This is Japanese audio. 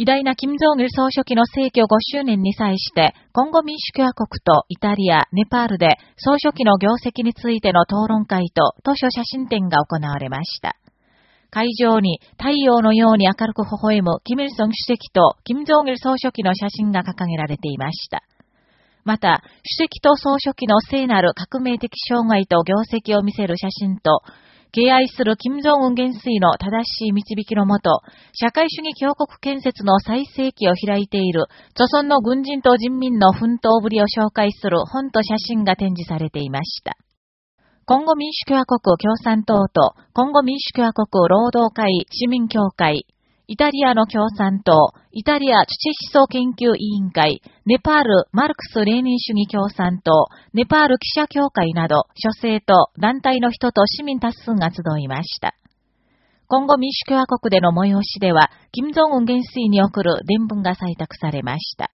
偉大な金正義総書記の逝去5周年に際して、今後民主共和国とイタリア、ネパールで総書記の業績についての討論会と図書写真展が行われました。会場に太陽のように明るく微笑むキム・イルソン主席と金正義総書記の写真が掲げられていました。また、主席と総書記の聖なる革命的障害と業績を見せる写真と、敬愛する金正恩元帥の正しい導きのもと、社会主義強国建設の最盛期を開いている、著存の軍人と人民の奮闘ぶりを紹介する本と写真が展示されていました。今後民主共和国共産党と、今後民主共和国労働会市民協会、イタリアの共産党、イタリア土思想研究委員会、ネパールマルクス・レーニン主義共産党、ネパール記者協会など、諸政と団体の人と市民多数が集いました。今後民主共和国での催しでは、金正恩元帥に送る伝聞が採択されました。